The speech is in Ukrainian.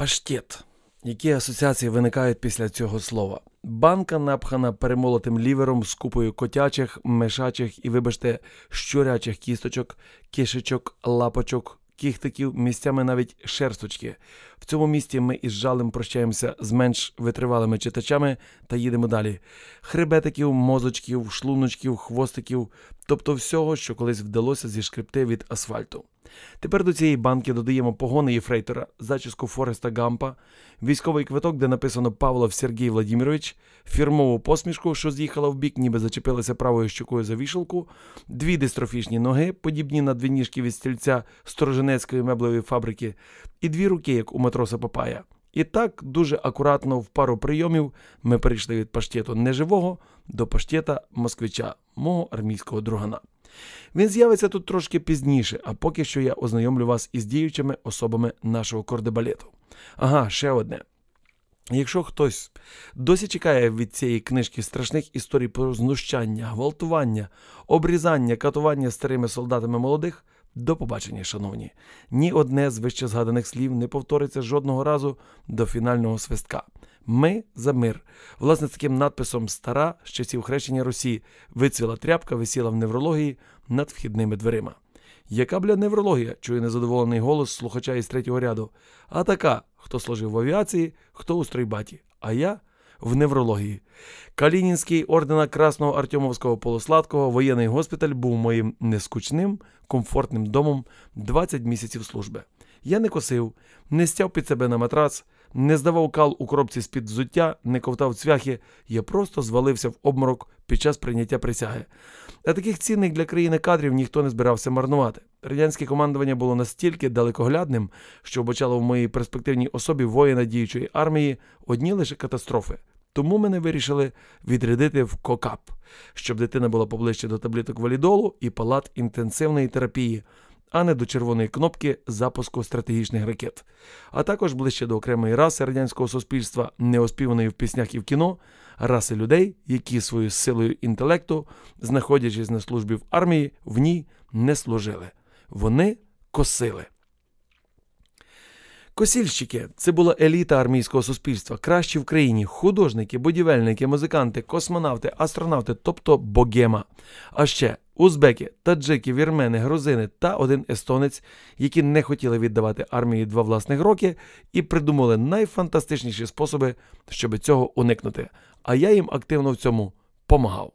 Паштет. Які асоціації виникають після цього слова? Банка напхана перемолотим лівером з купою котячих, мешачих і, вибачте, щурячих кісточок, кишечок, лапочок, кіхтиків, місцями навіть шерсточки. В цьому місті ми із жалем прощаємося з менш витривалими читачами та їдемо далі. Хребетиків, мозочків, шлуночків, хвостиків, тобто всього, що колись вдалося зішкребти від асфальту. Тепер до цієї банки додаємо погони Єфрейтора, зачіску Фореста Гампа, військовий квиток, де написано Павлов Сергій Владимирович, фірмову посмішку, що з'їхала в бік, ніби зачепилася правою щокою за вішалку, дві дистрофічні ноги, подібні на дві ніжки від стільця стороженецької меблевої фабрики, і дві руки, як у матроса Папая. І так дуже акуратно в пару прийомів ми перейшли від паштету неживого до паштета москвича, мого армійського другана. Він з'явиться тут трошки пізніше, а поки що я ознайомлю вас із діючими особами нашого кордебалету. Ага, ще одне. Якщо хтось досі чекає від цієї книжки страшних історій про знущання, гвалтування, обрізання, катування старими солдатами молодих, до побачення, шановні. Ні одне з вище згаданих слів не повториться жодного разу до фінального свистка. Ми за мир. Власне, з таким надписом Стара з часів хрещення Русі вицвіла тряпка, висіла в неврології над вхідними дверима. Яка бля неврологія? чує незадоволений голос слухача із третього ряду. А така, хто служив в авіації, хто у стройбаті. А я в неврології. Калінінський ордена Красного Артемовського полусладкого воєнний госпіталь був моїм нескучним, комфортним домом 20 місяців служби. Я не косив, не стяв під себе на матрац, не здавав кал у коробці з-під взуття, не ковтав цвяхи, я просто звалився в обморок під час прийняття присяги. А таких цінних для країни кадрів ніхто не збирався марнувати. Радянське командування було настільки далекоглядним, що обачало в моїй перспективній особі воїна діючої армії одні лише катастрофи. Тому мене вирішили відрядити в КОКАП, щоб дитина була поближче до табліток валідолу і палат інтенсивної терапії, а не до червоної кнопки запуску стратегічних ракет, а також ближче до окремої раси радянського суспільства, неоспіваної в піснях і в кіно, раси людей, які своєю силою інтелекту, знаходячись на службі в армії, в ній не служили. Вони косили. Косільщики це була еліта армійського суспільства, кращі в країні, художники, будівельники, музиканти, космонавти, астронавти, тобто богема. А ще узбеки, таджики, вірмени, грузини та один естонець, які не хотіли віддавати армії два власних роки і придумали найфантастичніші способи, щоб цього уникнути. А я їм активно в цьому помагав.